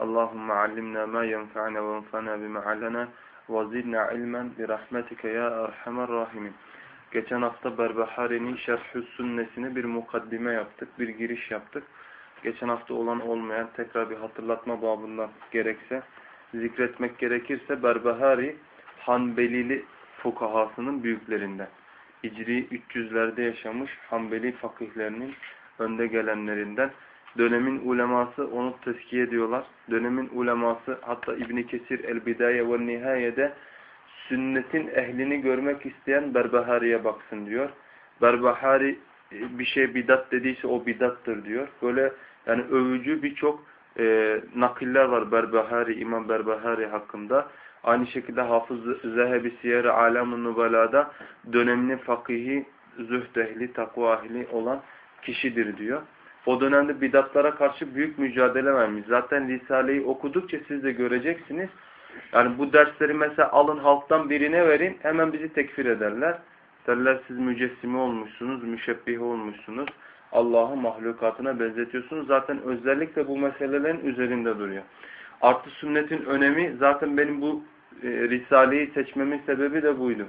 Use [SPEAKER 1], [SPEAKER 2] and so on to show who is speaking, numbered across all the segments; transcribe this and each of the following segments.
[SPEAKER 1] Allahümme allimna ma yenfa'na ve enfa'na bima alana ve zidna ilmen bi rahmetike ya erhamer rahimin. Geçen hafta Berbahari'nin Şerhü Sünnesine bir mukaddime yaptık, bir giriş yaptık. Geçen hafta olan olmayan tekrar bir hatırlatma babından gerekse, zikretmek gerekirse Berbahari Hanbelili fukahasının büyüklerinden. Hicri 300'lerde yaşamış Hanbeli fakihlerinin önde gelenlerinden Dönemin uleması onu tezkiye ediyorlar. Dönemin uleması hatta İbn Kesir El-Bidaye ve Nihaye'de sünnetin ehlini görmek isteyen Berbahari'ye baksın diyor. Berbahari e, bir şey bidat dediyse o bidattır diyor. Böyle yani övücü birçok e, nakiller var Berbahari, İmam Berbahari hakkında. Aynı şekilde Hafız Zehebi Siyer-i Alam-ı Nubala'da döneminin fakihi, zühd ehli, takva ehli olan kişidir diyor. O dönemde bidatlara karşı büyük mücadele vermiş. Zaten Risale'yi okudukça siz de göreceksiniz. Yani bu dersleri mesela alın halktan birine verin hemen bizi tekfir ederler. Derler siz mücessime olmuşsunuz, müşebbih olmuşsunuz. Allah'ı mahlukatına benzetiyorsunuz. Zaten özellikle bu meselelerin üzerinde duruyor. Artı sünnetin önemi zaten benim bu e, Risale'yi seçmemin sebebi de buydu.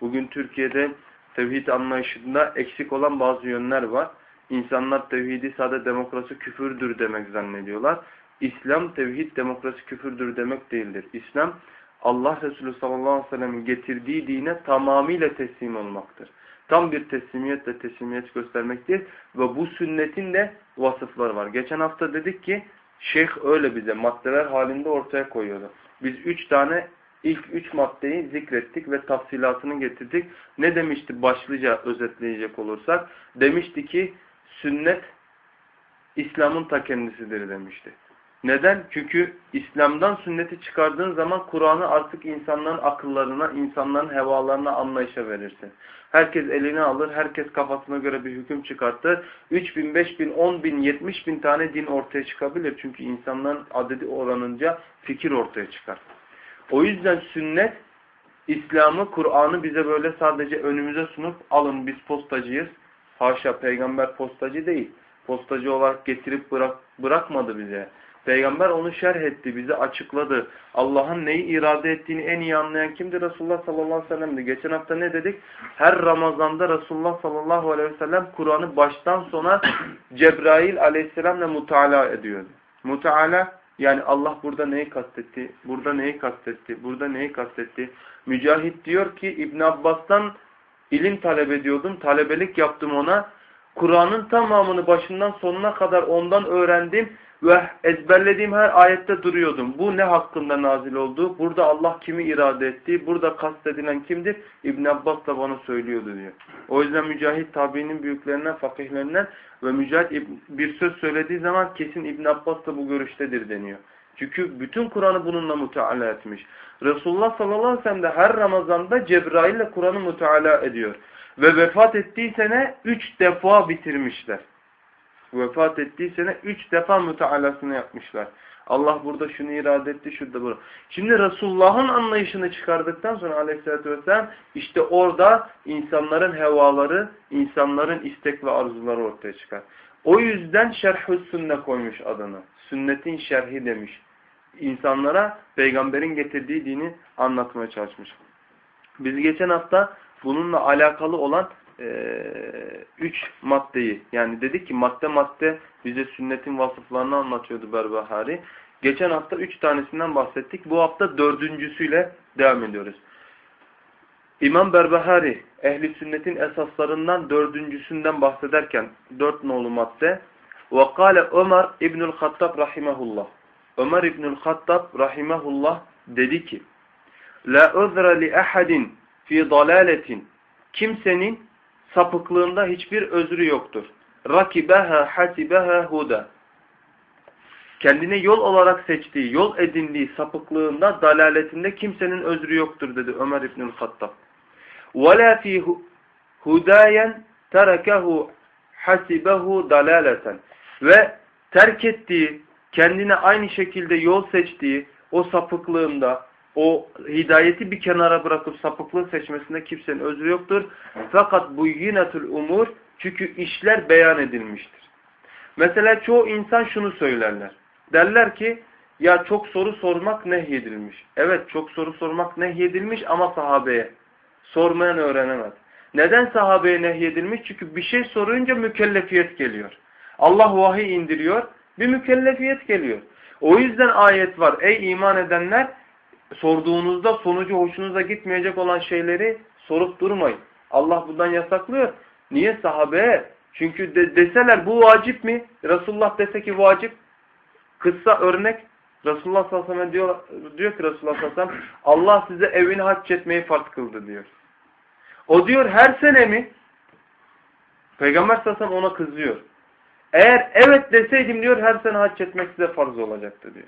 [SPEAKER 1] Bugün Türkiye'de tevhid anlayışında eksik olan bazı yönler var. İnsanlar tevhidi sade demokrasi küfürdür demek zannediyorlar. İslam tevhid demokrasi küfürdür demek değildir. İslam Allah Resulü sallallahu aleyhi ve sellem'in getirdiği dine tamamıyla teslim olmaktır. Tam bir teslimiyetle teslimiyet göstermektir. Ve bu sünnetin de vasıfları var. Geçen hafta dedik ki şeyh öyle bize maddeler halinde ortaya koyuyordu. Biz üç tane ilk üç maddeyi zikrettik ve tafsilatını getirdik. Ne demişti başlıca özetleyecek olursak? Demişti ki sünnet İslam'ın ta kendisidir demişti. Neden? Çünkü İslam'dan sünneti çıkardığın zaman Kur'an'ı artık insanların akıllarına, insanların hevalarına, anlayışa verirsin. Herkes eline alır, herkes kafasına göre bir hüküm çıkartır. 3 bin, 5 bin, 10 bin, 70 bin tane din ortaya çıkabilir. Çünkü insanların adedi oranınca fikir ortaya çıkar. O yüzden sünnet, İslam'ı, Kur'an'ı bize böyle sadece önümüze sunup alın biz postacıyız, Haşa peygamber postacı değil. Postacı olarak getirip bırak, bırakmadı bize. Peygamber onu şerh etti, bize açıkladı. Allah'ın neyi irade ettiğini en iyi anlayan kimdir? Resulullah sallallahu aleyhi ve sellem'di. Geçen hafta ne dedik? Her Ramazan'da Resulullah sallallahu aleyhi ve sellem Kur'an'ı baştan sona Cebrail aleyhisselamla mutala ediyordu. Mutala yani Allah burada neyi kastetti? Burada neyi kastetti? Burada neyi kastetti? Mücahit diyor ki İbn Abbas'tan ilim talep ediyordum. Talebelik yaptım ona. Kur'an'ın tamamını başından sonuna kadar ondan öğrendim ve ezberlediğim her ayette duruyordum. Bu ne hakkında nazil oldu? Burada Allah kimi irade etti? Burada kastedilen kimdir? İbn Abbas da bana söylüyordu diyor. O yüzden Mücahit tabiinin büyüklerinden, fakihlerinden ve Mücahit bir söz söylediği zaman kesin İbn Abbas da bu görüştedir deniyor. Çünkü bütün Kur'an'ı bununla müteala etmiş. Resulullah sallallahu aleyhi ve sellem de her Ramazan'da Cebrail ile Kur'an'ı müteala ediyor. Ve vefat ettiği sene üç defa bitirmişler. Vefat ettiği sene üç defa mütealasını yapmışlar. Allah burada şunu irade etti, şurada bunu. Şimdi Resulullah'ın anlayışını çıkardıktan sonra aleyhissalatü vesselam işte orada insanların hevaları, insanların istek ve arzuları ortaya çıkar. O yüzden şerh sünne koymuş adını. Sünnetin şerhi demiş İnsanlara peygamberin getirdiği dini anlatmaya çalışmış. Biz geçen hafta bununla alakalı olan e, üç maddeyi yani dedik ki madde madde bize sünnetin vasıflarını anlatıyordu Berbahari. Geçen hafta üç tanesinden bahsettik. Bu hafta dördüncüsüyle devam ediyoruz. İmam Berbahari ehli sünnetin esaslarından dördüncüsünden bahsederken dört nolu madde وَقَالَ Ömer İbnül Hattab rahimahullah Ömer İbnül Hattab rahimahullah dedi ki La özre li ahadin fi dalaletin kimsenin sapıklığında hiçbir özrü yoktur. Rakibeha hasibeha huda kendine yol olarak seçtiği, yol edindiği sapıklığında, dalaletinde kimsenin özrü yoktur dedi Ömer İbnül Hattab. وَلَا ف۪ي هُدَايًا تَرَكَهُ hasibehu dalaleten ve terk ettiği, kendine aynı şekilde yol seçtiği o sapıklığında, o hidayeti bir kenara bırakıp sapıklığı seçmesinde kimsenin özrü yoktur. Fakat bu yinetul umur çünkü işler beyan edilmiştir. Mesela çoğu insan şunu söylerler. Derler ki ya çok soru sormak nehyedilmiş. Evet çok soru sormak nehyedilmiş ama sahabeye. Sormayan öğrenemez. Neden sahabeye nehyedilmiş? Çünkü bir şey sorunca mükellefiyet geliyor. Allah vahiy indiriyor. Bir mükellefiyet geliyor. O yüzden ayet var. Ey iman edenler sorduğunuzda sonucu hoşunuza gitmeyecek olan şeyleri sorup durmayın. Allah bundan yasaklıyor. Niye sahabeye? Çünkü de, deseler bu vacip mi? Resulullah dese ki vacip. Kıssa örnek. Resulullah sallallahu aleyhi ve sellem diyor, diyor ki Resulullah sallallahu aleyhi ve sellem Allah size evini hac etmeyi farz kıldı diyor. O diyor her sene mi? Peygamber sallallahu aleyhi ve sellem ona kızıyor. Eğer evet deseydim diyor her sene hac etmek size farz olacaktı diyor.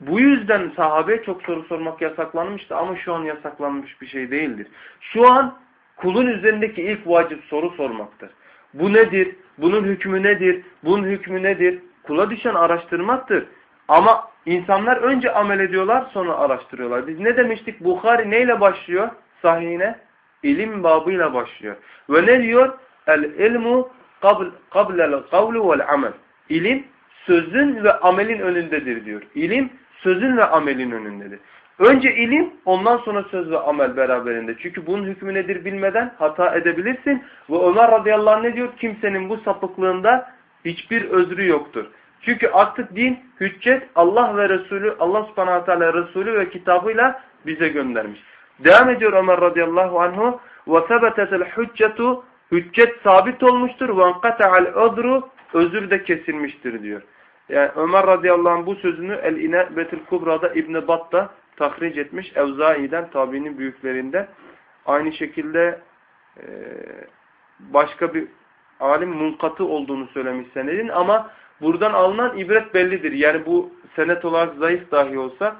[SPEAKER 1] Bu yüzden sahabeye çok soru sormak yasaklanmıştı ama şu an yasaklanmış bir şey değildir. Şu an kulun üzerindeki ilk vacip soru sormaktır. Bu nedir? Bunun hükmü nedir? Bunun hükmü nedir? Kula düşen araştırmaktır. Ama insanlar önce amel ediyorlar sonra araştırıyorlar. Biz ne demiştik? Bukhari neyle başlıyor sahihine? İlim babıyla başlıyor. Ve ne diyor? El ilmu kablel kavlu vel amel. İlim sözün ve amelin önündedir diyor. İlim sözün ve amelin önündedir. Önce ilim, ondan sonra söz ve amel beraberinde. Çünkü bunun hükmü nedir bilmeden hata edebilirsin. Ve Ömer radıyallahu anh ne diyor? Kimsenin bu sapıklığında hiçbir özrü yoktur. Çünkü artık din, hüccet Allah ve Resulü, Allah subhanahu teala Resulü ve kitabıyla bize göndermiş. Devam ediyor Ömer radıyallahu anhu. وَثَبَتَتَ الْحُجَّةُ Hüccet sabit olmuştur. وَاَنْقَتَعَ الْاَذْرُ Özür de kesilmiştir diyor. Yani Ömer radıyallahu anh bu sözünü El-İnebetil Kubra'da İbn-i Bat'ta tahric etmiş. Evzai'den, tabiinin büyüklerinden. Aynı şekilde e, başka bir alim munkatı olduğunu söylemiş senedin ama buradan alınan ibret bellidir. Yani bu senet olarak zayıf dahi olsa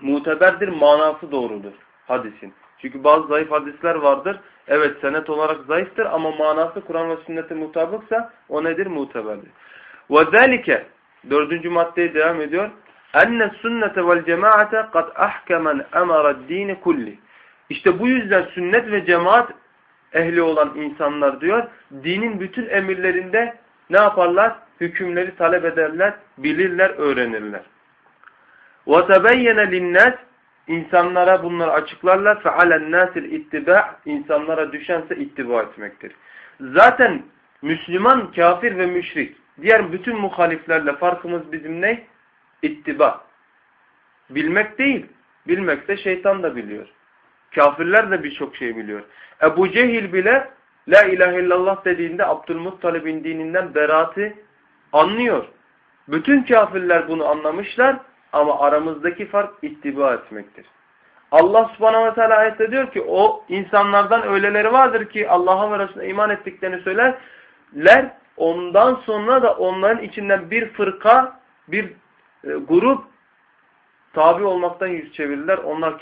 [SPEAKER 1] muteberdir, manası doğrudur hadisin. Çünkü bazı zayıf hadisler vardır. Evet senet olarak zayıftır ama manası Kur'an ve sünnete mutabıksa o nedir? Muteberdir. وَذَٰلِكَ Dördüncü maddeye devam ediyor. enne sünnete vel cemaate kad ahkemen emara dini kulli. İşte bu yüzden sünnet ve cemaat ehli olan insanlar diyor, dinin bütün emirlerinde ne yaparlar? Hükümleri talep ederler, bilirler, öğrenirler. وَتَبَيَّنَ لِلنَّاسِ İnsanlara bunları açıklarlar. فَعَلَى النَّاسِ الْاِتِّبَاءِ İnsanlara düşense ittiba etmektir. Zaten Müslüman, kafir ve müşrik, diğer bütün muhaliflerle farkımız bizim ne? İttiba. Bilmek değil. Bilmek de şeytan da biliyor. Kafirler de birçok şey biliyor. Ebu Cehil bile La ilahe illallah dediğinde Abdülmuttalib'in dininden beraati anlıyor. Bütün kafirler bunu anlamışlar ama aramızdaki fark ittiba etmektir. Allah subhanahu ve teala ayette diyor ki o insanlardan öyleleri vardır ki Allah'a ve Resulüne iman ettiklerini söylerler. Ondan sonra da onların içinden bir fırka, bir e, grup tabi olmaktan yüz çevirirler. Onlar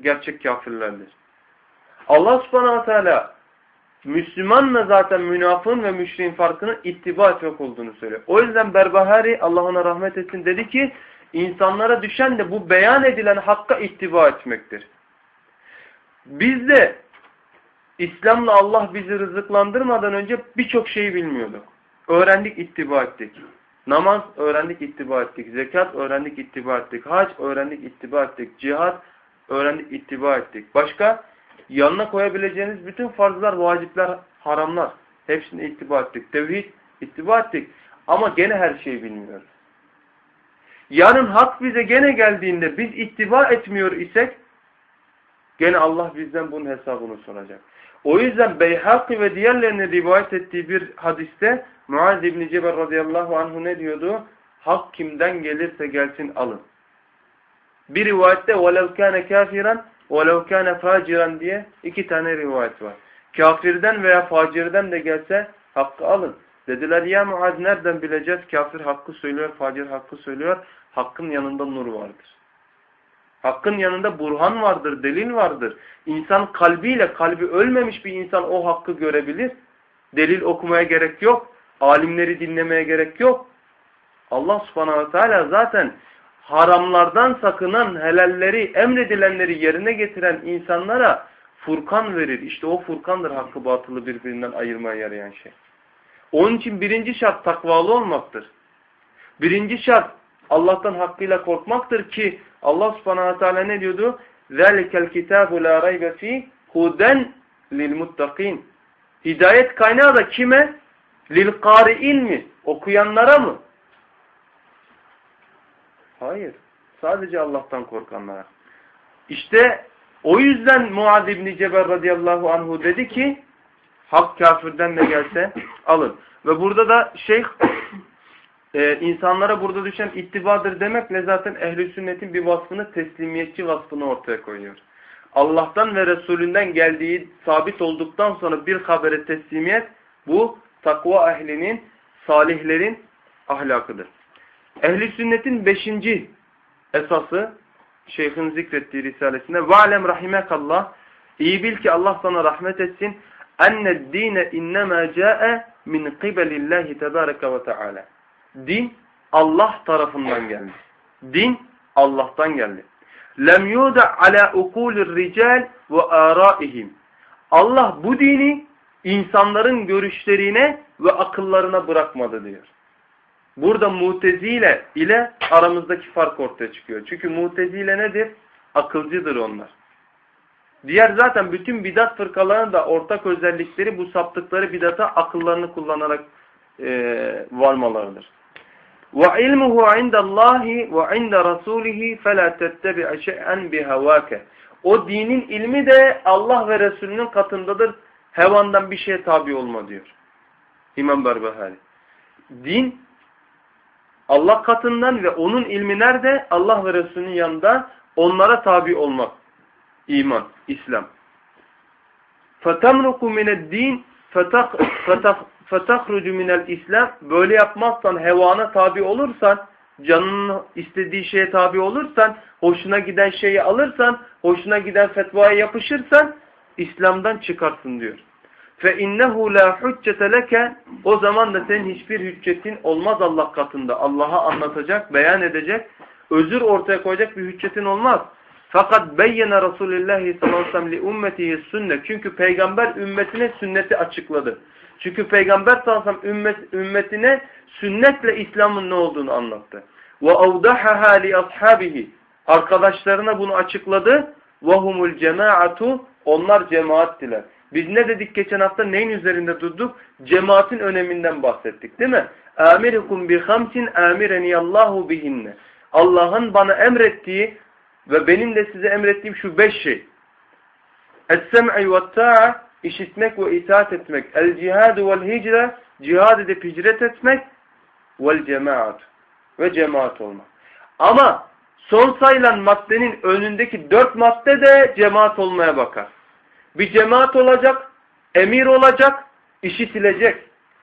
[SPEAKER 1] gerçek kafirlerdir. Allah subhanahu teala Müslümanla zaten münafığın ve müşriğin farkını ittiba etmek olduğunu söylüyor. O yüzden Berbahari Allah ona rahmet etsin dedi ki insanlara düşen de bu beyan edilen hakka ittiba etmektir. Biz de İslam'la Allah bizi rızıklandırmadan önce birçok şeyi bilmiyorduk. Öğrendik, ittiba ettik. Namaz öğrendik, ittiba ettik. Zekat öğrendik, ittiba ettik. Hac öğrendik, ittiba ettik. Cihad öğrendik, ittiba ettik. Başka? Yanına koyabileceğiniz bütün farzlar, vacipler, haramlar. Hepsini ittiba ettik. Tevhid ittiba ettik. Ama gene her şeyi bilmiyoruz. Yarın hak bize gene geldiğinde biz ittiba etmiyor isek gene Allah bizden bunun hesabını soracak. O yüzden Beyhaki ve diğerlerinin rivayet ettiği bir hadiste Muaz İbni Cebel radıyallahu anhu ne diyordu? Hak kimden gelirse gelsin alın. Bir rivayette وَلَوْ كَانَ كَافِرًا وَلَوْ كَانَ فَاجِرًا diye iki tane rivayet var. Kafirden veya facirden de gelse hakkı alın. Dediler ya Muaz nereden bileceğiz? Kafir hakkı söylüyor, facir hakkı söylüyor. Hakkın yanında nur vardır. Hakkın yanında burhan vardır, delil vardır. İnsan kalbiyle, kalbi ölmemiş bir insan o hakkı görebilir. Delil okumaya gerek yok. Alimleri dinlemeye gerek yok. Allah subhanahu ve teala zaten haramlardan sakınan, helalleri, emredilenleri yerine getiren insanlara Furkan verir. İşte o Furkandır hakkı batılı birbirinden ayırmaya yarayan şey. Onun için birinci şart takvalı olmaktır. Birinci şart Allah'tan hakkıyla korkmaktır ki Allah subhanahu teala ne diyordu? ذَلِكَ الْكِتَابُ لَا رَيْبَ ف۪ي هُدًا لِلْمُتَّقِينَ Hidayet kaynağı da kime? لِلْقَارِئِنْ mi? Okuyanlara mı? Hayır. Sadece Allah'tan korkanlara. İşte o yüzden Muad İbni Cebel radıyallahu anhu dedi ki hak kafirden de gelse alın. Ve burada da şeyh e, insanlara burada düşen ittibadır demekle zaten ehli sünnetin bir vasfını teslimiyetçi vasfını ortaya koyuyor. Allah'tan ve Resulünden geldiği sabit olduktan sonra bir habere teslimiyet bu takva ehlinin, salihlerin ahlakıdır. Ehli sünnetin beşinci esası şeyhin zikrettiği risalesinde وَعْلَمْ rahimekallah İyi bil ki Allah sana rahmet etsin enne dine innema ca'e min qibelillahi tebareke ve teala. Din Allah tarafından geldi. Din Allah'tan geldi. Lem yuda ala ukulir rical ve araihim. Allah bu dini insanların görüşlerine ve akıllarına bırakmadı diyor. Burada mutezile ile aramızdaki fark ortaya çıkıyor. Çünkü mutezile nedir? Akılcıdır onlar. Diğer zaten bütün bidat fırkalarının da ortak özellikleri bu saptıkları bidata akıllarını kullanarak e, varmalarıdır. وَعِلْمُهُ عِنْدَ اللّٰهِ وَعِنْدَ رَسُولِهِ فَلَا تَتَّبِعَ شَيْئًا بِهَوَاكَ O dinin ilmi de Allah ve Resulünün katındadır. Hevandan bir şeye tabi olma diyor. İmam Berbehari. Din Allah katından ve onun ilmi nerede? Allah ve Resulünün yanında onlara tabi olmak. İman, İslam. فَتَمْرُقُ مِنَ الدِّينِ فَتَخْرُجُ مِنَ الْاِسْلَامِ Böyle yapmazsan, hevana tabi olursan, canının istediği şeye tabi olursan, hoşuna giden şeyi alırsan, hoşuna giden fetvaya yapışırsan, İslam'dan çıkarsın diyor. فَاِنَّهُ لَا حُجَّةَ لَكَ O zaman da senin hiçbir hüccetin olmaz Allah katında. Allah'a anlatacak, beyan edecek, özür ortaya koyacak bir hüccetin olmaz. Fakat beyyene Resulullah sallallahu aleyhi ve ümmetihi sünnet. Çünkü peygamber ümmetine sünneti açıkladı. Çünkü peygamber sallallahu aleyhi ve ümmet, ümmetine sünnetle İslam'ın ne olduğunu anlattı. Ve avdahaha li ashabihi. Arkadaşlarına bunu açıkladı. Ve humul cemaatu. Onlar cemaattiler. Biz ne dedik geçen hafta? Neyin üzerinde durduk? Cemaatin öneminden bahsettik değil mi? Amirukum bi hamsin amireniyallahu bihinne. Allah'ın bana emrettiği ve benim de size emrettiğim şu beş şey. Es-sem'i ve ta'a işitmek ve itaat etmek. El-cihadu vel hicre cihad edip hicret etmek. Vel cemaat ve cemaat olmak. Ama son sayılan maddenin önündeki dört madde de cemaat olmaya bakar. Bir cemaat olacak, emir olacak, işitilecek.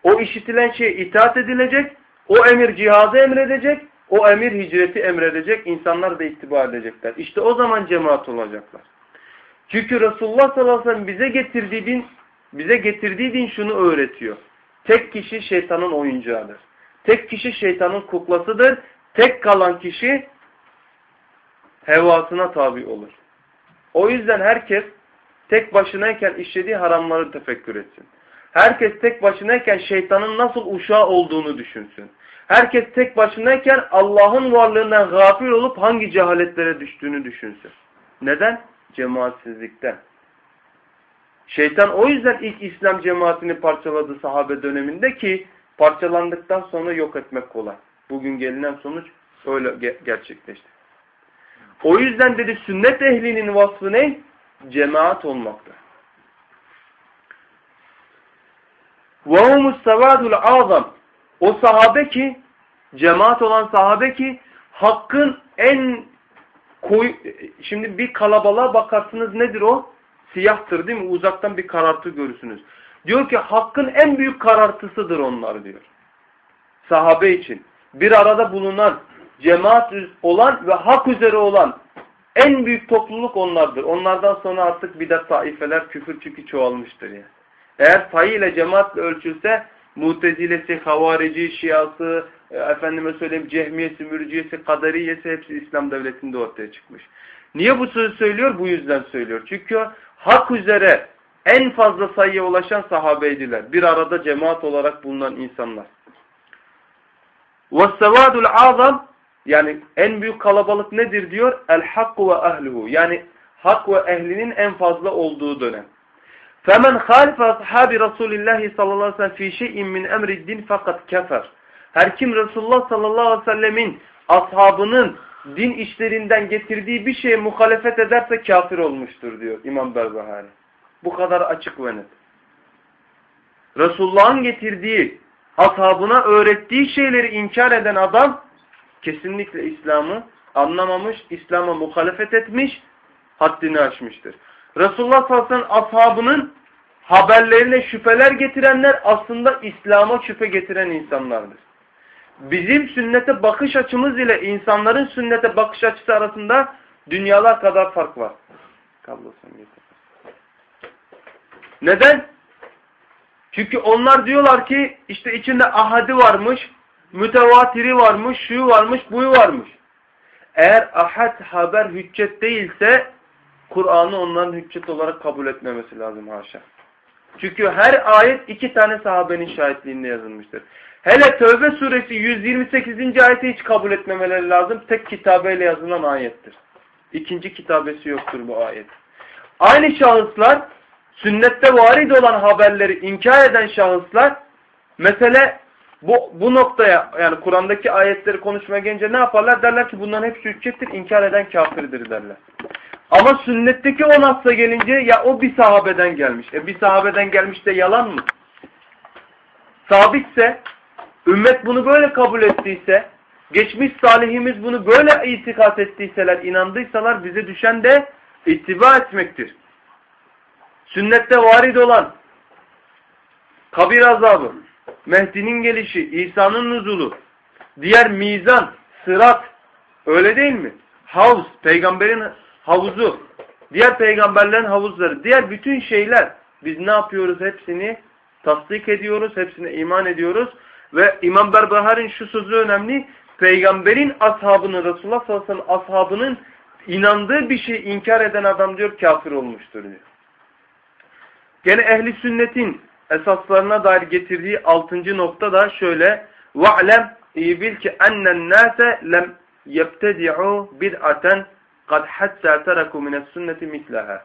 [SPEAKER 1] O işitilen şey itaat edilecek, o emir cihadı emredecek, o emir hicreti emredecek, insanlar da ittiba edecekler. İşte o zaman cemaat olacaklar. Çünkü Resulullah sallallahu aleyhi ve sellem bize getirdiği din, bize getirdiği din şunu öğretiyor. Tek kişi şeytanın oyuncağıdır. Tek kişi şeytanın kuklasıdır. Tek kalan kişi hevasına tabi olur. O yüzden herkes tek başınayken işlediği haramları tefekkür etsin. Herkes tek başınayken şeytanın nasıl uşağı olduğunu düşünsün Herkes tek başınayken Allah'ın varlığından gafil olup hangi cehaletlere düştüğünü düşünsün. Neden? Cemaatsizlikten. Şeytan o yüzden ilk İslam cemaatini parçaladı sahabe döneminde ki parçalandıktan sonra yok etmek kolay. Bugün gelinen sonuç öyle gerçekleşti. O yüzden dedi sünnet ehlinin vasfı ne? Cemaat olmakta. وَهُمُ السَّوَادُ الْعَظَمِ o sahabe ki, cemaat olan sahabe ki, hakkın en koyu, şimdi bir kalabalığa bakarsınız nedir o? Siyahtır değil mi? Uzaktan bir karartı görürsünüz. Diyor ki hakkın en büyük karartısıdır onlar diyor. Sahabe için. Bir arada bulunan, cemaat olan ve hak üzere olan en büyük topluluk onlardır. Onlardan sonra artık bidat taifeler küfür çünkü çoğalmıştır yani. Eğer sayı ile cemaatle ölçülse Mutezilesi, Havarici, Şiası, e, efendime söyleyeyim Cehmiyesi, Mürciyesi, Kaderiyesi hepsi İslam devletinde ortaya çıkmış. Niye bu sözü söylüyor? Bu yüzden söylüyor. Çünkü hak üzere en fazla sayıya ulaşan sahabeydiler. Bir arada cemaat olarak bulunan insanlar. وَالسَّوَادُ الْعَظَمْ Yani en büyük kalabalık nedir diyor? El-hakku ve ehluhu. Yani hak ve ehlinin en fazla olduğu dönem. فَمَنْ خَالِفَ أَصْحَابِ رَسُولِ اللّٰهِ sallallahu aleyhi ve sellem ف۪ي شَيْءٍ مِنْ اَمْرِ الدِّينِ fakat kefer. Her kim Resulullah sallallahu aleyhi ve sellemin ashabının din işlerinden getirdiği bir şeye muhalefet ederse kafir olmuştur diyor İmam Berbahari. Bu kadar açık ve net. Resulullah'ın getirdiği, ashabına öğrettiği şeyleri inkar eden adam kesinlikle İslam'ı anlamamış, İslam'a muhalefet etmiş, haddini aşmıştır. Resulullah sallallahu aleyhi ve sellem ashabının haberlerine şüpheler getirenler aslında İslam'a şüphe getiren insanlardır. Bizim sünnete bakış açımız ile insanların sünnete bakış açısı arasında dünyalar kadar fark var. Neden? Çünkü onlar diyorlar ki işte içinde ahadi varmış, mütevatiri varmış, şu varmış, buyu varmış. Eğer ahad haber hüccet değilse Kur'an'ı onların hüccet olarak kabul etmemesi lazım haşa. Çünkü her ayet iki tane sahabenin şahitliğinde yazılmıştır. Hele Tövbe suresi 128. ayeti hiç kabul etmemeleri lazım. Tek kitabeyle yazılan ayettir. İkinci kitabesi yoktur bu ayet. Aynı şahıslar sünnette varid olan haberleri inkar eden şahıslar mesele bu, bu noktaya yani Kur'an'daki ayetleri konuşmaya gelince ne yaparlar? Derler ki bunların hepsi hüccettir, inkar eden kafirdir derler. Ama sünnetteki o nasla gelince ya o bir sahabeden gelmiş. E bir sahabeden gelmiş de yalan mı? Sabitse, ümmet bunu böyle kabul ettiyse, geçmiş salihimiz bunu böyle itikat ettiyseler, inandıysalar bize düşen de ittiba etmektir. Sünnette varid olan kabir azabı, Mehdi'nin gelişi, İsa'nın nuzulu, diğer mizan, sırat, öyle değil mi? Havuz, peygamberin havuzu, diğer peygamberlerin havuzları, diğer bütün şeyler biz ne yapıyoruz? Hepsini tasdik ediyoruz, hepsine iman ediyoruz. Ve İmam Berbahar'ın şu sözü önemli. Peygamberin ashabının, Resulullah sallallahu aleyhi ve sellem ashabının inandığı bir şey inkar eden adam diyor kafir olmuştur diyor. Gene ehli sünnetin esaslarına dair getirdiği altıncı nokta da şöyle. وَعْلَمْ iyi bil ki اَنَّ النَّاسَ لَمْ يَبْتَدِعُوا بِدْعَةً قَدْ حَتَّى تَرَكُوا مِنَ السُنَّةِ مِثْلَهَا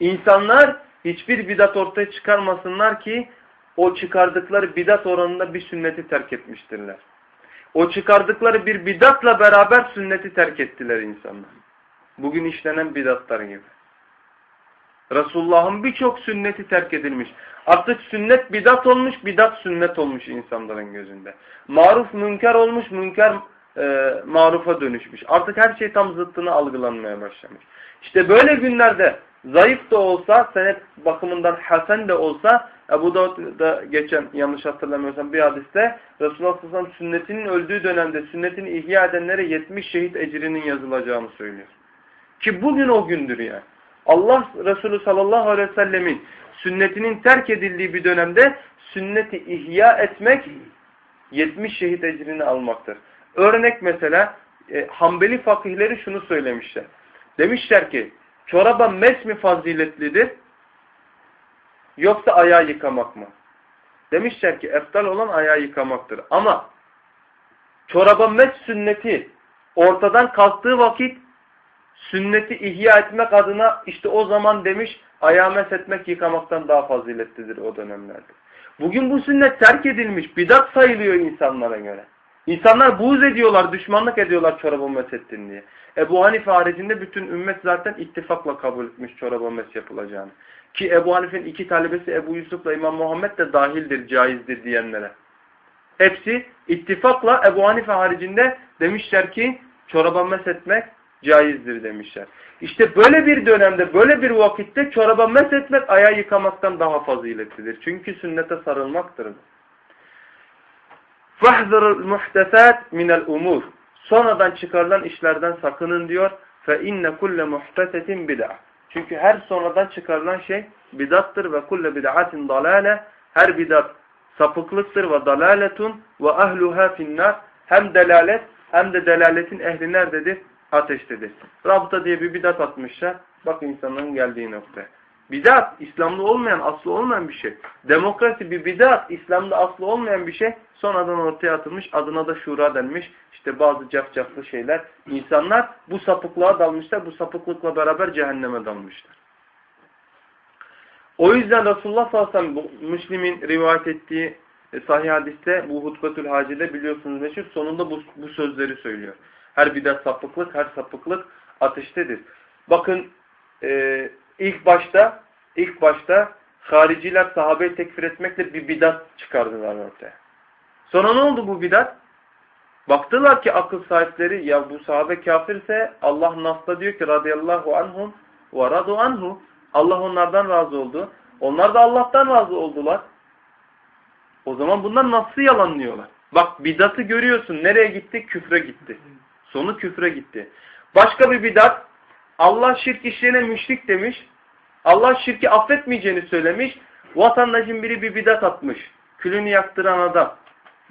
[SPEAKER 1] İnsanlar hiçbir bidat ortaya çıkarmasınlar ki o çıkardıkları bidat oranında bir sünneti terk etmiştirler. O çıkardıkları bir bidatla beraber sünneti terk ettiler insanlar. Bugün işlenen bidatlar gibi. Resulullah'ın birçok sünneti terk edilmiş. Artık sünnet bidat olmuş, bidat sünnet olmuş insanların gözünde. Maruf münker olmuş, münker e, marufa dönüşmüş. Artık her şey tam zıttını algılanmaya başlamış. İşte böyle günlerde zayıf da olsa, senet bakımından hasen de olsa, Ebu Davud'da geçen yanlış hatırlamıyorsam bir hadiste Resulullah sallallahu sünnetinin öldüğü dönemde sünnetini ihya edenlere 70 şehit ecrinin yazılacağını söylüyor. Ki bugün o gündür yani. Allah Resulü sallallahu aleyhi ve sellemin sünnetinin terk edildiği bir dönemde sünneti ihya etmek 70 şehit ecrini almaktır. Örnek mesela e, Hanbeli fakihleri şunu söylemişler. Demişler ki çoraba mes mi faziletlidir yoksa ayağı yıkamak mı? Demişler ki eftal olan ayağı yıkamaktır. Ama çoraba mes sünneti ortadan kalktığı vakit sünneti ihya etmek adına işte o zaman demiş ayağı etmek yıkamaktan daha faziletlidir o dönemlerde. Bugün bu sünnet terk edilmiş, bidat sayılıyor insanlara göre. İnsanlar buğz ediyorlar, düşmanlık ediyorlar çorabı meshettin diye. Ebu Hanife haricinde bütün ümmet zaten ittifakla kabul etmiş çorabı mes yapılacağını. Ki Ebu Hanife'nin iki talebesi Ebu Yusuf'la İmam Muhammed de dahildir, caizdir diyenlere. Hepsi ittifakla Ebu Hanife haricinde demişler ki çoraba meshetmek caizdir demişler. İşte böyle bir dönemde, böyle bir vakitte çoraba meshetmek ayağı yıkamaktan daha faziletlidir. Çünkü sünnete sarılmaktır. فَحْذَرُ الْمُحْتَسَاتِ مِنَ الْاُمُورِ Sonradan çıkarılan işlerden sakının diyor. فَاِنَّ كُلَّ مُحْتَسَةٍ بِدَعٍ Çünkü her sonradan çıkarılan şey bidattır ve kulle bid'atin dalale her bidat sapıklıktır ve dalaletun ve ahluha finnar hem delalet hem de delaletin ehli nerededir? Ateştedir. Rabıta diye bir bidat atmışlar. Bak insanların geldiği nokta. Bidat, İslam'da olmayan, aslı olmayan bir şey. Demokrasi bir bidat, İslam'da aslı olmayan bir şey. Sonradan ortaya atılmış, adına da şura denmiş. İşte bazı cafcaflı şeyler. İnsanlar bu sapıklığa dalmışlar, bu sapıklıkla beraber cehenneme dalmışlar. O yüzden Resulullah sallallahu aleyhi ve sellem Müslim'in rivayet ettiği e, sahih hadiste bu hutbetül hacide biliyorsunuz meşhur sonunda bu, bu sözleri söylüyor. Her bidat sapıklık, her sapıklık ateştedir. Bakın e, ilk başta ilk başta hariciler sahabeyi tekfir etmekle bir bidat çıkardılar ortaya. Sonra ne oldu bu bidat? Baktılar ki akıl sahipleri ya bu sahabe kafirse Allah nasla diyor ki radıyallahu anhum ve radu anhu Allah onlardan razı oldu. Onlar da Allah'tan razı oldular. O zaman bunlar nasıl yalanlıyorlar? Bak bidatı görüyorsun. Nereye gitti? Küfre gitti. Sonu küfre gitti. Başka bir bidat. Allah şirk işlerine müşrik demiş. Allah şirki affetmeyeceğini söylemiş. Vatandaşın biri bir bidat atmış. Külünü yaktıran adam.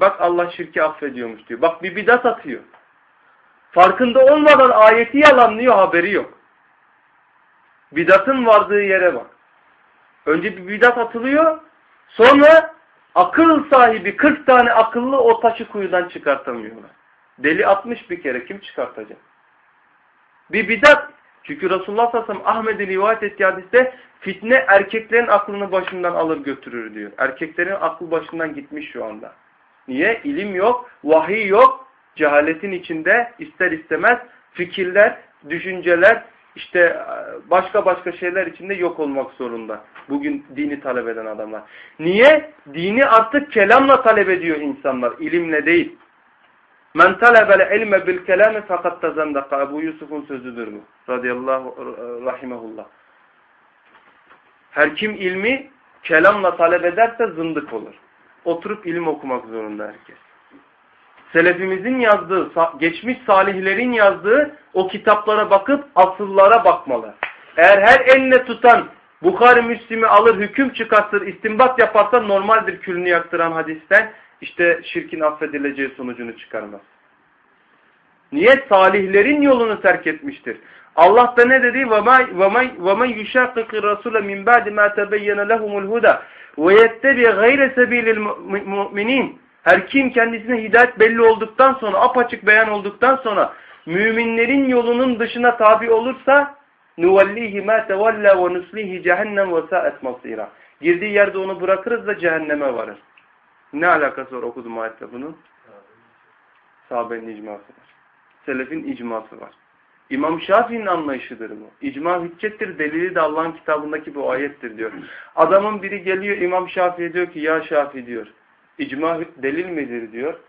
[SPEAKER 1] Bak Allah şirki affediyormuş diyor. Bak bir bidat atıyor. Farkında olmadan ayeti yalanlıyor haberi yok. Bidatın vardığı yere bak. Önce bir bidat atılıyor. Sonra akıl sahibi 40 tane akıllı o taşı kuyudan çıkartamıyorlar. Deli atmış bir kere kim çıkartacak? Bir bidat. Çünkü Resulullah sallallahu aleyhi ve sellem Ahmet'in rivayet ettiği hadiste fitne erkeklerin aklını başından alır götürür diyor. Erkeklerin aklı başından gitmiş şu anda. Niye? İlim yok, vahiy yok. Cehaletin içinde ister istemez fikirler, düşünceler, işte e, başka başka şeyler içinde yok olmak zorunda. Bugün dini talep eden adamlar. Niye? Dini artık kelamla talep ediyor insanlar, ilimle değil. Men talebel ilme bil kelami fakat tezendaka. Ebu Yusuf'un sözüdür bu. Radıyallahu rahimehullah. Her kim ilmi kelamla talep ederse zındık olur. Oturup ilim okumak zorunda herkes selefimizin yazdığı, geçmiş salihlerin yazdığı o kitaplara bakıp asıllara bakmalı. Eğer her eline tutan Bukhari Müslim'i alır hüküm çıkartır, istimbat yaparsa normaldir külünü yaktıran hadisten işte şirkin affedileceği sonucunu çıkarmaz. Niye? Salihlerin yolunu terk etmiştir. Allah da ne dedi? وَمَنْ يُشَاقِقِ الرَّسُولَ مِنْ بَعْدِ مَا تَبَيَّنَ لَهُمُ الْهُدَى وَيَتَّبِي غَيْرَ سَب۪يلِ الْمُؤْمِنِينَ her kim kendisine hidayet belli olduktan sonra, apaçık beyan olduktan sonra müminlerin yolunun dışına tabi olursa nuvallihi ma tevalla ve nuslihi cehennem ve sa'et masira. Girdiği yerde onu bırakırız da cehenneme varır. Ne alakası var okudum ayetle bunun? Sahabenin icması var. Selefin icması var. İmam Şafii'nin anlayışıdır bu. İcma hüccettir, delili de Allah'ın kitabındaki bu ayettir diyor. Adamın biri geliyor İmam Şafii diyor ki ya Şafii diyor. İcma delil midir diyor.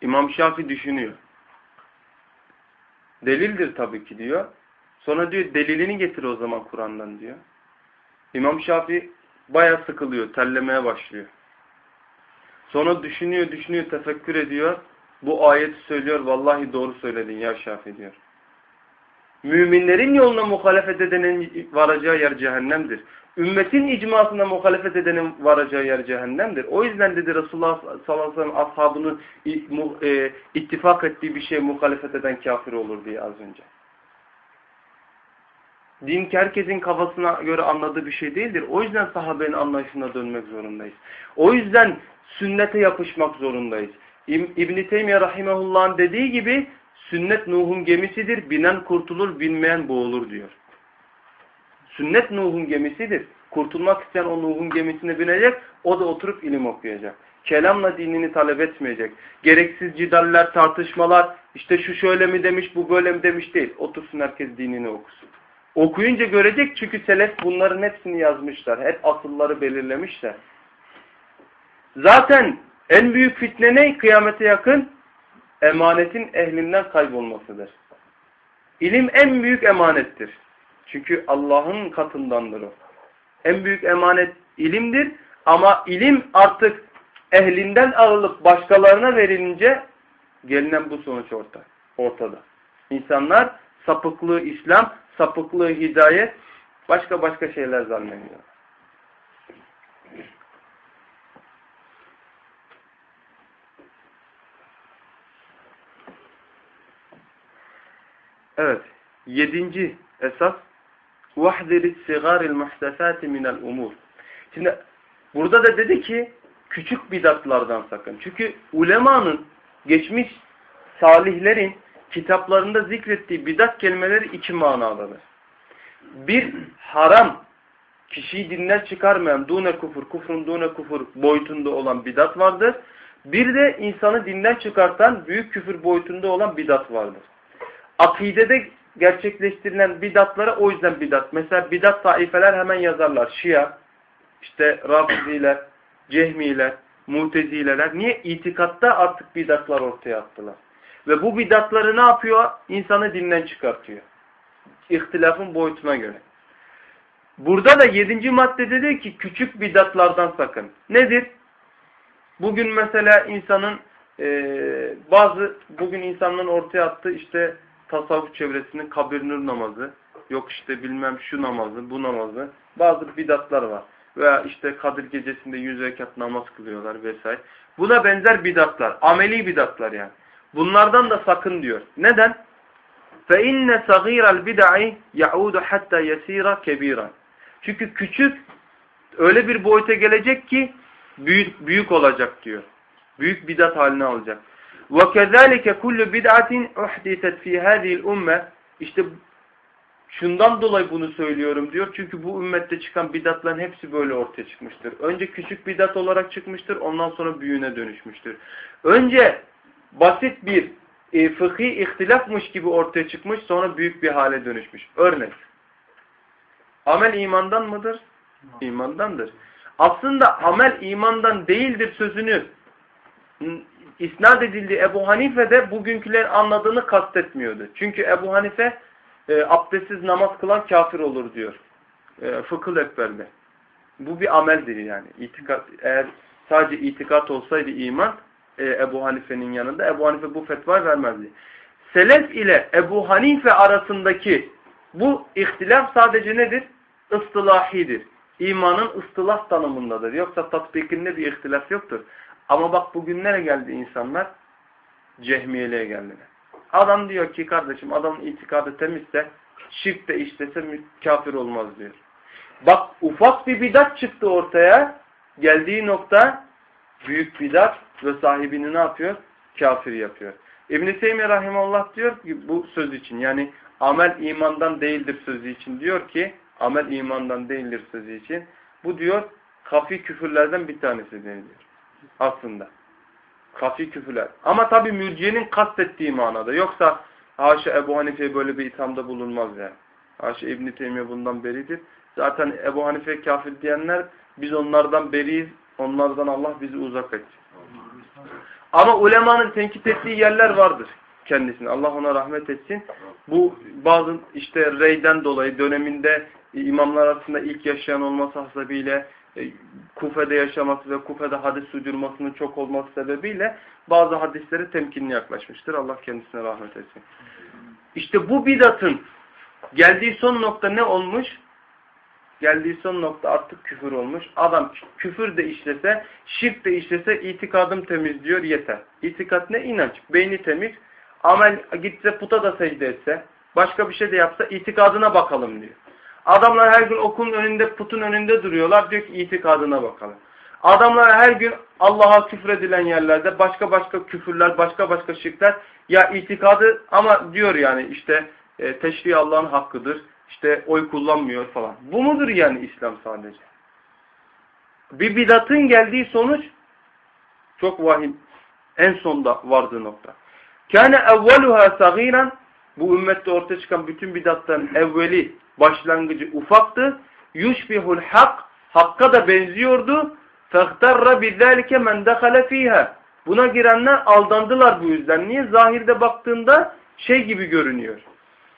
[SPEAKER 1] İmam Şafi düşünüyor. Delildir tabii ki diyor. Sonra diyor delilini getir o zaman Kur'an'dan diyor. İmam Şafi baya sıkılıyor, terlemeye başlıyor. Sonra düşünüyor, düşünüyor, tefekkür ediyor. Bu ayeti söylüyor, vallahi doğru söyledin ya Şafi diyor. Müminlerin yoluna muhalefet edenin varacağı yer cehennemdir ümmetin icmasına muhalefet edenin varacağı yer cehennemdir. O yüzden dedi Resulullah sallallahu aleyhi ve sellem ashabını e, ittifak ettiği bir şeye muhalefet eden kafir olur diye az önce. Din herkesin kafasına göre anladığı bir şey değildir. O yüzden sahabenin anlayışına dönmek zorundayız. O yüzden sünnete yapışmak zorundayız. İbn-i Teymiye Rahimahullah'ın dediği gibi sünnet Nuh'un gemisidir. Binen kurtulur, binmeyen boğulur diyor. Sünnet Nuh'un gemisidir. Kurtulmak isteyen o Nuh'un gemisine binecek, o da oturup ilim okuyacak. Kelamla dinini talep etmeyecek. Gereksiz cidaller, tartışmalar, işte şu şöyle mi demiş, bu böyle mi demiş değil. Otursun herkes dinini okusun. Okuyunca görecek çünkü selef bunların hepsini yazmışlar. Hep asılları belirlemişler. Zaten en büyük fitne ne? Kıyamete yakın emanetin ehlinden kaybolmasıdır. İlim en büyük emanettir. Çünkü Allah'ın katındandır o. En büyük emanet ilimdir ama ilim artık ehlinden alıp başkalarına verilince gelinen bu sonuç orta, ortada. İnsanlar sapıklığı İslam, sapıklığı hidayet, başka başka şeyler zannediyor. Evet. Yedinci esas وَحْذِرِ السِّغَارِ الْمُحْدَثَاتِ مِنَ الْاُمُورِ Şimdi burada da dedi ki küçük bidatlardan sakın. Çünkü ulemanın geçmiş salihlerin kitaplarında zikrettiği bidat kelimeleri iki manadadır. Bir haram kişiyi dinden çıkarmayan dune kufur, kufrun dune kufur boyutunda olan bidat vardır. Bir de insanı dinden çıkartan büyük küfür boyutunda olan bidat vardır. Akidede gerçekleştirilen bidatlara o yüzden bidat. Mesela bidat taifeler hemen yazarlar. Şia, işte Rafiziler, Cehmiler, Mutezileler. Niye? İtikatta artık bidatlar ortaya attılar. Ve bu bidatları ne yapıyor? İnsanı dinden çıkartıyor. İhtilafın boyutuna göre. Burada da yedinci maddede diyor ki küçük bidatlardan sakın. Nedir? Bugün mesela insanın e, bazı bugün insanların ortaya attığı işte tasavvuf çevresinin kabir nur namazı, yok işte bilmem şu namazı, bu namazı, bazı bidatlar var. Veya işte Kadir gecesinde yüz rekat namaz kılıyorlar vesaire. Buna benzer bidatlar, ameli bidatlar yani. Bunlardan da sakın diyor. Neden? فَاِنَّ صَغِيرَ الْبِدَعِ يَعُودُ حَتَّى يَس۪يرَ كَب۪يرًا Çünkü küçük öyle bir boyuta gelecek ki büyük, büyük olacak diyor. Büyük bidat haline alacak. وَكَذَٰلِكَ كُلُّ بِدْعَةٍ اُحْدِثَتْ ف۪ي هَذِهِ الْاُمَّةِ İşte şundan dolayı bunu söylüyorum diyor. Çünkü bu ümmette çıkan bidatların hepsi böyle ortaya çıkmıştır. Önce küçük bidat olarak çıkmıştır. Ondan sonra büyüğüne dönüşmüştür. Önce basit bir e, fıkhi ihtilafmış gibi ortaya çıkmış. Sonra büyük bir hale dönüşmüş. Örnek. Amel imandan mıdır? İmandandır. Aslında amel imandan değildir sözünü isnat edildiği Ebu Hanife de bugünkülerin anladığını kastetmiyordu. Çünkü Ebu Hanife e, abdestsiz namaz kılan kafir olur diyor. E, Fıkıh Ekber'de. Bu bir ameldir yani. İtikat, eğer sadece itikat olsaydı iman e, Ebu Hanife'nin yanında Ebu Hanife bu fetva vermezdi. Selef ile Ebu Hanife arasındaki bu ihtilaf sadece nedir? Istilahidir. İmanın ıstılah tanımındadır. Yoksa tatbikinde bir ihtilaf yoktur. Ama bak bugün nereye geldi insanlar? Cehmiyeliğe geldiler. Adam diyor ki kardeşim adamın itikadı temizse şirk de işlese kafir olmaz diyor. Bak ufak bir bidat çıktı ortaya. Geldiği nokta büyük bidat ve sahibini ne yapıyor? Kafir yapıyor. İbn-i Teymiye Rahimullah diyor ki bu söz için yani amel imandan değildir sözü için diyor ki amel imandan değildir sözü için. Bu diyor kafi küfürlerden bir tanesi diyor aslında. Kafi küfürler. Ama tabi mürciyenin kastettiği manada. Yoksa haşa Ebu Hanife böyle bir ithamda bulunmaz yani. Haşa İbn-i Teymiye bundan beridir. Zaten Ebu Hanife kafir diyenler biz onlardan beriyiz. Onlardan Allah bizi uzak etsin. Ama ulemanın tenkit ettiği yerler vardır kendisine. Allah ona rahmet etsin. Bu bazı işte reyden dolayı döneminde imamlar arasında ilk yaşayan olması hasebiyle Kufe'de yaşaması ve Kufe'de hadis uydurmasının çok olması sebebiyle bazı hadisleri temkinli yaklaşmıştır. Allah kendisine rahmet etsin. İşte bu bidatın geldiği son nokta ne olmuş? Geldiği son nokta artık küfür olmuş. Adam küfür de işlese, şirk de işlese itikadım temiz diyor yeter. İtikat ne? inanç. Beyni temiz. Amel gitse puta da secde etse, başka bir şey de yapsa itikadına bakalım diyor. Adamlar her gün okulun önünde, putun önünde duruyorlar. Diyor ki itikadına bakalım. Adamlar her gün Allah'a küfredilen yerlerde başka başka küfürler, başka başka şirkler. Ya itikadı ama diyor yani işte e, teşri Allah'ın hakkıdır. İşte oy kullanmıyor falan. Bu mudur yani İslam sadece? Bir bidatın geldiği sonuç çok vahim. En sonda vardığı nokta. Kâne evveluha sagiran bu ümmette ortaya çıkan bütün bidatların evveli başlangıcı ufaktı. Yushbihul hak hakka da benziyordu. Fehtarra bizalike men dakhala fiha. Buna girenler aldandılar bu yüzden. Niye? Zahirde baktığında şey gibi görünüyor.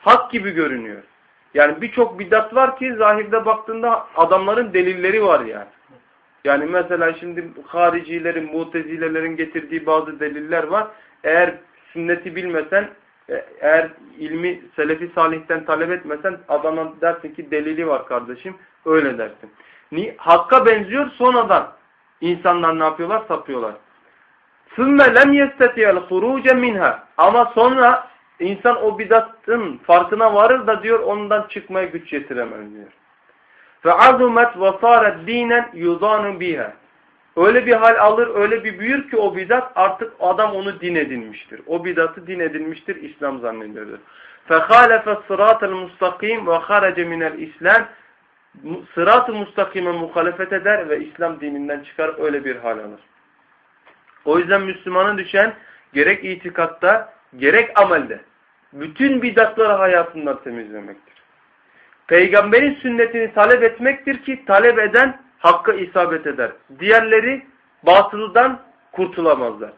[SPEAKER 1] Hak gibi görünüyor. Yani birçok bidat var ki zahirde baktığında adamların delilleri var yani. Yani mesela şimdi haricilerin, mutezilelerin getirdiği bazı deliller var. Eğer sünneti bilmesen eğer ilmi selefi salihten talep etmesen adama dersin ki delili var kardeşim. Öyle dersin. Ni Hakka benziyor sonradan insanlar ne yapıyorlar? Sapıyorlar. ثُمَّ لَمْ يَسْتَتِيَ الْخُرُوجَ مِنْهَا Ama sonra insan o bidatın farkına varır da diyor ondan çıkmaya güç yetiremez diyor. فَعَظُمَتْ وَصَارَتْ دِينًا يُضَانُ بِهَا Öyle bir hal alır, öyle bir büyür ki o bidat artık adam onu din edinmiştir. O bidatı din edinmiştir, İslam zannediyordur. فَخَالَفَ الصِّرَاطَ الْمُسْتَقِيمِ وَخَرَجَ مِنَ الْإِسْلَامِ Sırat-ı mustakime muhalefet eder ve İslam dininden çıkar öyle bir hal alır. O yüzden Müslümanın düşen gerek itikatta gerek amelde bütün bidatları hayatından temizlemektir. Peygamberin sünnetini talep etmektir ki talep eden hakka isabet eder. Diğerleri batıldan kurtulamazlar.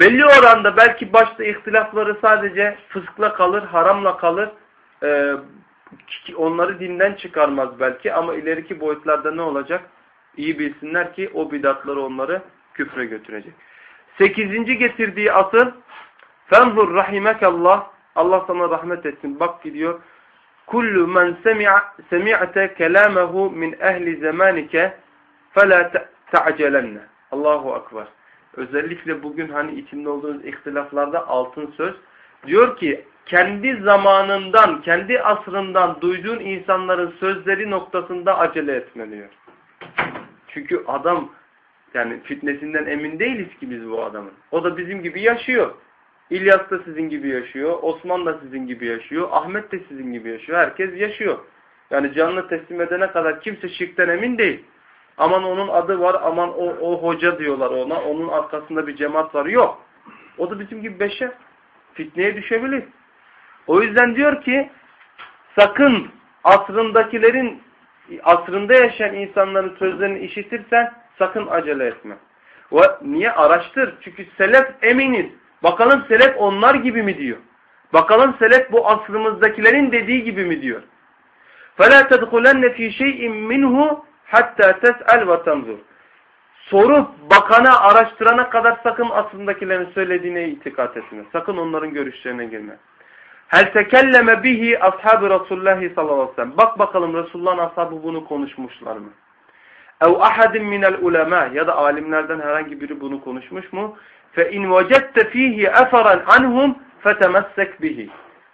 [SPEAKER 1] Belli oranda belki başta ihtilafları sadece fıskla kalır, haramla kalır. Ee, onları dinden çıkarmaz belki ama ileriki boyutlarda ne olacak? İyi bilsinler ki o bidatları onları küfre götürecek. Sekizinci getirdiği asıl فَنْظُرْ رَحِمَكَ Allah sana rahmet etsin. Bak gidiyor. Kullu men semi'te kelamahu min ehli zamanike fela ta'celenne. Allahu akbar. Özellikle bugün hani içinde olduğunuz ihtilaflarda altın söz. Diyor ki kendi zamanından, kendi asrından duyduğun insanların sözleri noktasında acele etme diyor. Çünkü adam yani fitnesinden emin değiliz ki biz bu adamın. O da bizim gibi yaşıyor. İlyas da sizin gibi yaşıyor. Osman da sizin gibi yaşıyor. Ahmet de sizin gibi yaşıyor. Herkes yaşıyor. Yani canını teslim edene kadar kimse şirkten emin değil. Aman onun adı var, aman o, o hoca diyorlar ona. Onun arkasında bir cemaat var. Yok. O da bizim gibi beşer. Fitneye düşebilir. O yüzden diyor ki sakın asrındakilerin asrında yaşayan insanların sözlerini işitirsen sakın acele etme. Niye? Araştır. Çünkü selef eminiz. Bakalım selef onlar gibi mi diyor. Bakalım selef bu asrımızdakilerin dediği gibi mi diyor. فَلَا تَدْخُلَنَّ ف۪ي شَيْءٍ مِنْهُ hatta tes'el ve tenzur. Sorup bakana, araştırana kadar sakın aslındakilerin söylediğine itikat etme. Sakın onların görüşlerine girme. Hel tekelleme bihi ashabı Resulullah sallallahu aleyhi ve sellem. Bak bakalım Resulullah'ın ashabı bunu konuşmuşlar mı? Ev ahadin minel ulema ya da alimlerden herhangi biri bunu konuşmuş mu? Fe in vecette fihi esaran anhum fetemessek bihi.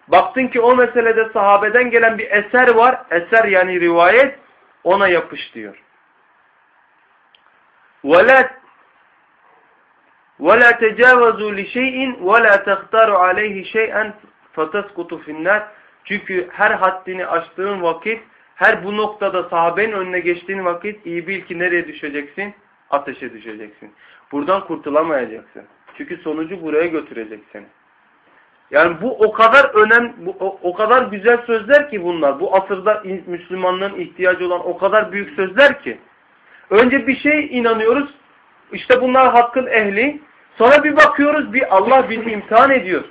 [SPEAKER 1] Baktın ki o meselede sahabeden gelen bir eser var. Eser yani rivayet ona yapış diyor. وَلَا وَلَا تَجَاوَزُوا لِشَيْءٍ وَلَا تَخْتَارُ عَلَيْهِ شَيْئًا فَتَسْقُطُ فِي النَّارِ Çünkü her haddini aştığın vakit, her bu noktada sahabenin önüne geçtiğin vakit iyi bil ki nereye düşeceksin? Ateşe düşeceksin. Buradan kurtulamayacaksın. Çünkü sonucu buraya götürecek seni. Yani bu o kadar önem, bu, o, o kadar güzel sözler ki bunlar. Bu asırda Müslümanlığın ihtiyacı olan o kadar büyük sözler ki. Önce bir şey inanıyoruz. İşte bunlar hakkın ehli. Sonra bir bakıyoruz bir Allah bizi imtihan ediyor.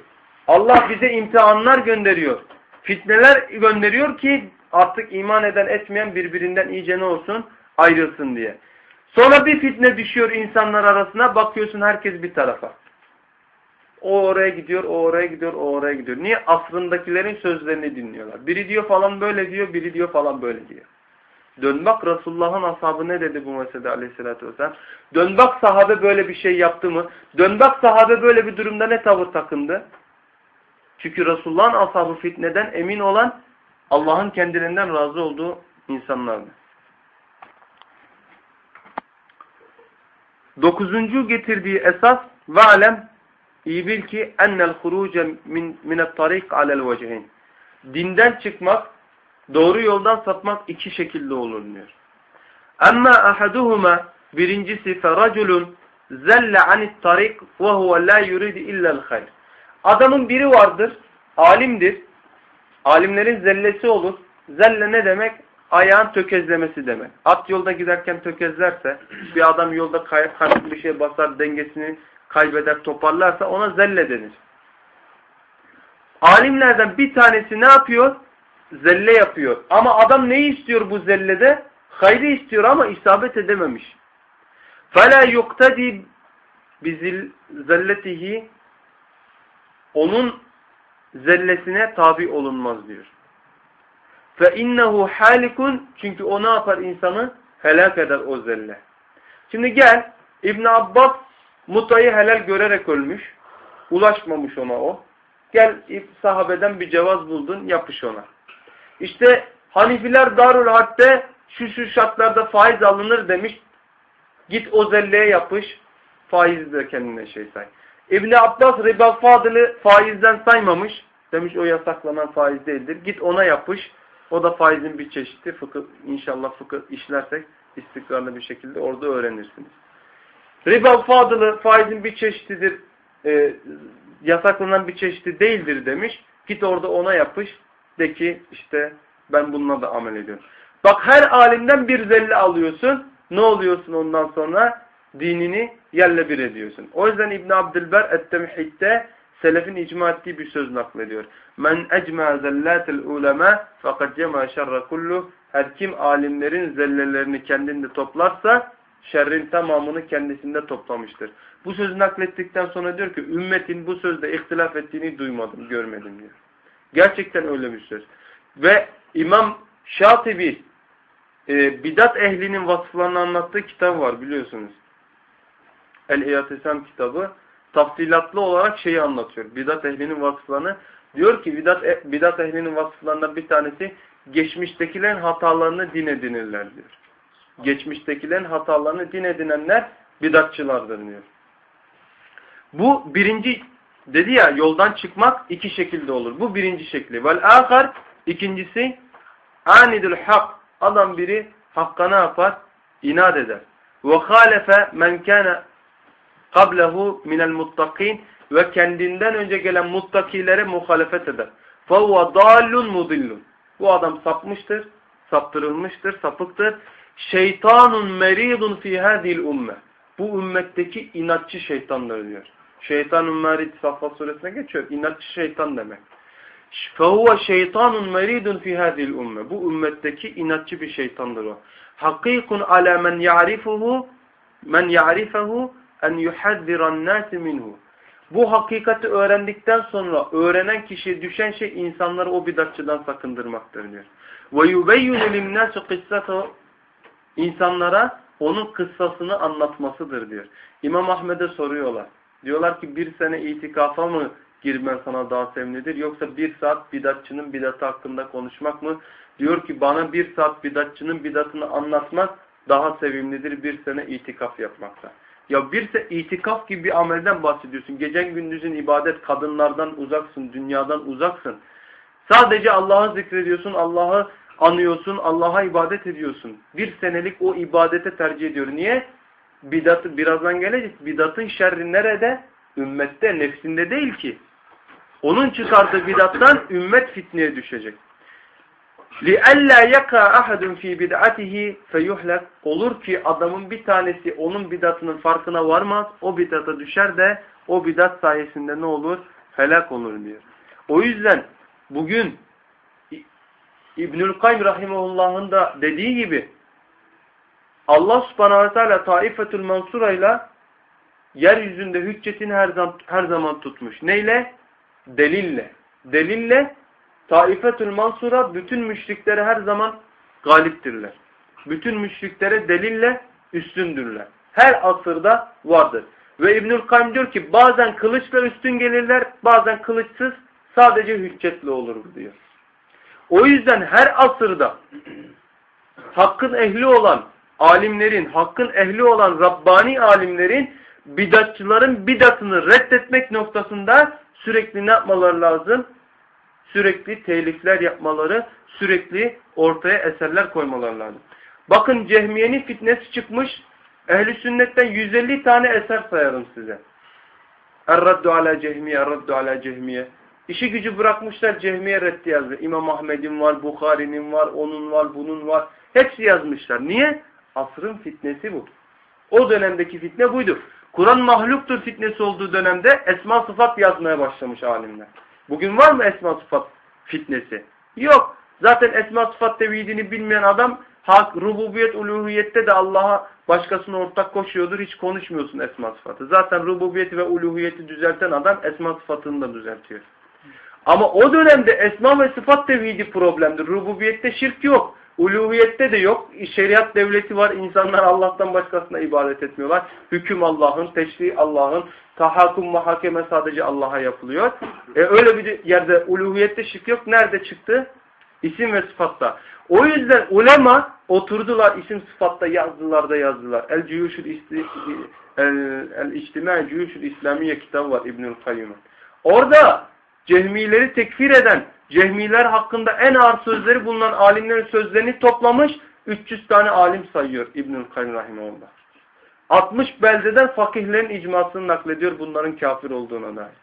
[SPEAKER 1] Allah bize imtihanlar gönderiyor. Fitneler gönderiyor ki artık iman eden etmeyen birbirinden iyice ne olsun? Ayrılsın diye. Sonra bir fitne düşüyor insanlar arasına bakıyorsun herkes bir tarafa. O oraya gidiyor, o oraya gidiyor, o oraya gidiyor. Niye? Asrındakilerin sözlerini dinliyorlar. Biri diyor falan böyle diyor, biri diyor falan böyle diyor. Dön bak Resulullah'ın ashabı ne dedi bu meselede aleyhissalatü vesselam. Dön bak sahabe böyle bir şey yaptı mı? Dön bak sahabe böyle bir durumda ne tavır takındı? Çünkü Resulullah'ın ashabı fitneden emin olan Allah'ın kendilerinden razı olduğu insanlardı. Dokuzuncu getirdiği esas ve alem iyi bil ki ennel huruce min minet tarik alel vecehin. Dinden çıkmak, doğru yoldan sapmak iki şekilde olur diyor. Amma ahaduhuma birincisi feraculun zelle anit tarik ve huve la yuridu illa'l hayr. Adamın biri vardır, alimdir. Alimlerin zellesi olur. Zelle ne demek? Ayağın tökezlemesi demek. At yolda giderken tökezlerse, bir adam yolda kayıp kayıp bir şey basar, dengesini kaybeder, toparlarsa ona zelle denir. Alimlerden bir tanesi ne yapıyor? Zelle yapıyor. Ama adam neyi istiyor bu zellede? Hayrı istiyor ama isabet edememiş. فَلَا يُقْتَدِي بِزَلَّتِهِ Onun zellesine tabi olunmaz diyor. فَاِنَّهُ halikun Çünkü o ne yapar insanı? Helak eder o zelle. Şimdi gel İbn Abbas mutayı helal görerek ölmüş. Ulaşmamış ona o. Gel sahabeden bir cevaz buldun yapış ona. İşte Hanifiler Darul Harp'te şu şu şartlarda faiz alınır demiş. Git o zelleye yapış. Faiz de kendine şey say. İbn Abbas riba fadili faizden saymamış. Demiş o yasaklanan faiz değildir. Git ona yapış. O da faizin bir çeşidi. Fıkıh, inşallah fıkıh işlersek istikrarlı bir şekilde orada öğrenirsiniz. Riba fadılı faizin bir çeşididir. E, yasaklanan bir çeşidi değildir demiş. Git orada ona yapış. De ki işte ben bununla da amel ediyorum. Bak her alimden bir zelle alıyorsun. Ne oluyorsun ondan sonra? Dinini yerle bir ediyorsun. O yüzden İbn Abdülber et-Temhid'de selefin icma ettiği bir söz naklediyor. Men ecma zellatil ulema fakat cema şerre kullu her kim alimlerin zellelerini kendinde toplarsa şerrin tamamını kendisinde toplamıştır. Bu sözü naklettikten sonra diyor ki ümmetin bu sözde ihtilaf ettiğini duymadım, görmedim diyor. Gerçekten öyle bir söz. Ve İmam Şatibi e, bidat ehlinin vasıflarını anlattığı kitap var biliyorsunuz. El-İyatesam kitabı tafsilatlı olarak şeyi anlatıyor. Bidat ehlinin vasıflarını. Diyor ki bidat, e, bidat ehlinin vasıflarından bir tanesi geçmiştekilerin hatalarını din edinirler diyor. Geçmiştekilerin hatalarını din edinenler bidatçılardır diyor. Bu birinci dedi ya yoldan çıkmak iki şekilde olur. Bu birinci şekli. Vel ahar ikincisi anidul hak. Adam biri hakka ne yapar? İnat eder. Ve halefe men kana qablehu minel muttakin ve kendinden önce gelen muttakilere muhalefet eder. فَهُوَ دَالٌ مُضِلٌ Bu adam sapmıştır, saptırılmıştır, sapıktır. Şeytanun meridun fi hadil umme. Bu ümmetteki inatçı şeytanlar diyor. Şeytanun merid Safa suresine geçiyor. İnatçı şeytan demek. فَهُوَ şeytanun meridun fi hadil umme. Bu ümmetteki inatçı bir şeytandır o. Hakikun ala men ya'rifuhu men ya'rifuhu en yuhaddiran nasi minhu. Bu hakikati öğrendikten sonra öğrenen kişiye düşen şey insanları o bidatçıdan sakındırmaktır diyor. Ve yubeyyinu limnasu kıssatu insanlara onun kıssasını anlatmasıdır diyor. İmam Ahmed'e soruyorlar. Diyorlar ki bir sene itikafa mı girmen sana daha sevimlidir yoksa bir saat bidatçının bidatı hakkında konuşmak mı? Diyor ki bana bir saat bidatçının bidatını anlatmak daha sevimlidir bir sene itikaf yapmakta. Ya birse itikaf gibi bir amelden bahsediyorsun. Gecen gündüzün ibadet, kadınlardan uzaksın, dünyadan uzaksın. Sadece Allah'ı zikrediyorsun, Allah'ı anıyorsun, Allah'a ibadet ediyorsun. Bir senelik o ibadete tercih ediyor. Niye? Bidatı birazdan gelecek. Bidatın şerri nerede? Ümmette, nefsinde değil ki. Onun çıkardığı bidattan ümmet fitneye düşecek. لِأَلَّا يَقَى أَحَدٌ ف۪ي بِدْعَتِهِ فَيُحْلَقْ Olur ki adamın bir tanesi onun bidatının farkına varmaz, o bidata düşer de o bidat sayesinde ne olur? Helak olur diyor. O yüzden bugün İbnül Kayyum Rahimullah'ın da dediği gibi Allah subhanahu ve teala Taifetül Mansura ile yeryüzünde hüccetini her zaman, her zaman tutmuş. Neyle? Delille. Delille Taifetül Mansura bütün müşriklere her zaman galiptirler. Bütün müşriklere delille üstündürler. Her asırda vardır. Ve İbnül Kayyum diyor ki bazen kılıçla üstün gelirler, bazen kılıçsız sadece hüccetle olur diyor. O yüzden her asırda hakkın ehli olan alimlerin, hakkın ehli olan Rabbani alimlerin bidatçıların bidatını reddetmek noktasında sürekli ne yapmaları lazım? Sürekli telifler yapmaları, sürekli ortaya eserler koymaları lazım. Bakın Cehmiye'nin fitnesi çıkmış. Ehli sünnetten 150 tane eser sayarım size. Er-raddu ala cehmiye, er-raddu ala cehmiye. İşi gücü bırakmışlar cehmiye reddi yazdı. İmam Ahmed'in var, Bukhari'nin var, onun var, bunun var. Hepsi yazmışlar. Niye? Asrın fitnesi bu. O dönemdeki fitne buydu. Kur'an mahluktur fitnesi olduğu dönemde esma sıfat yazmaya başlamış alimler. Bugün var mı esma sıfat fitnesi? Yok. Zaten esma sıfat tevhidini bilmeyen adam hak, rububiyet, uluhiyette de Allah'a başkasına ortak koşuyordur. Hiç konuşmuyorsun esma sıfatı. Zaten rububiyeti ve uluhiyeti düzelten adam esma sıfatını da düzeltiyor. Ama o dönemde esma ve sıfat tevhidi problemdir. Rububiyette şirk yok. Uluhiyette de yok. Şeriat devleti var. İnsanlar Allah'tan başkasına ibadet etmiyorlar. Hüküm Allah'ın, teşri Allah'ın, tahakküm muhakeme sadece Allah'a yapılıyor. E öyle bir yerde uluhiyette şirk yok. Nerede çıktı? İsim ve sıfatta. O yüzden ulema oturdular isim sıfatta yazdılar da yazdılar. El Cuyuşul El, El İçtima Cuyuşul İslamiye kitabı var İbnül Kayyum'un. Orada cehmileri tekfir eden, cehmiler hakkında en ağır sözleri bulunan alimlerin sözlerini toplamış 300 tane alim sayıyor İbnül Kayyum Rahimahullah. 60 beldeden fakihlerin icmasını naklediyor bunların kafir olduğuna dair.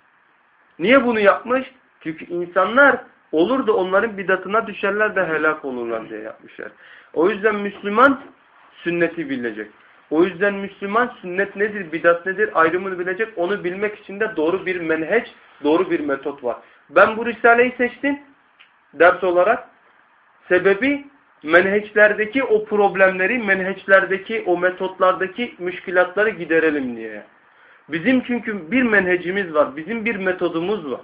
[SPEAKER 1] Niye bunu yapmış? Çünkü insanlar olur da onların bidatına düşerler de helak olurlar diye yapmışlar. O yüzden Müslüman sünneti bilecek. O yüzden Müslüman sünnet nedir, bidat nedir ayrımını bilecek. Onu bilmek için de doğru bir menheç, doğru bir metot var. Ben bu Risale'yi seçtim ders olarak. Sebebi menheçlerdeki o problemleri, menheçlerdeki o metotlardaki müşkilatları giderelim diye. Bizim çünkü bir menhecimiz var, bizim bir metodumuz var.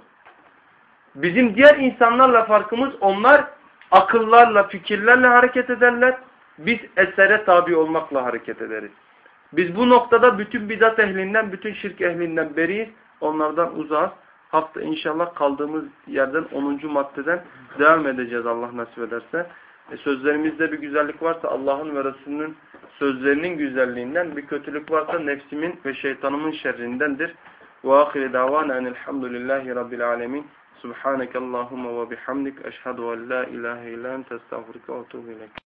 [SPEAKER 1] Bizim diğer insanlarla farkımız onlar akıllarla, fikirlerle hareket ederler. Biz esere tabi olmakla hareket ederiz. Biz bu noktada bütün bidat ehlinden, bütün şirk ehlinden beriyiz. Onlardan uzağız. Hafta inşallah kaldığımız yerden 10. maddeden devam edeceğiz Allah nasip ederse. E sözlerimizde bir güzellik varsa Allah'ın ve Resulünün sözlerinin güzelliğinden, bir kötülük varsa nefsimin ve şeytanımın şerrindendir. Ve ahire davana enelhamdülillahi rabbil alemin. Subhaneke Allahumma ve bihamdik. Eşhedü en la ilahe illa ente ve etûbü.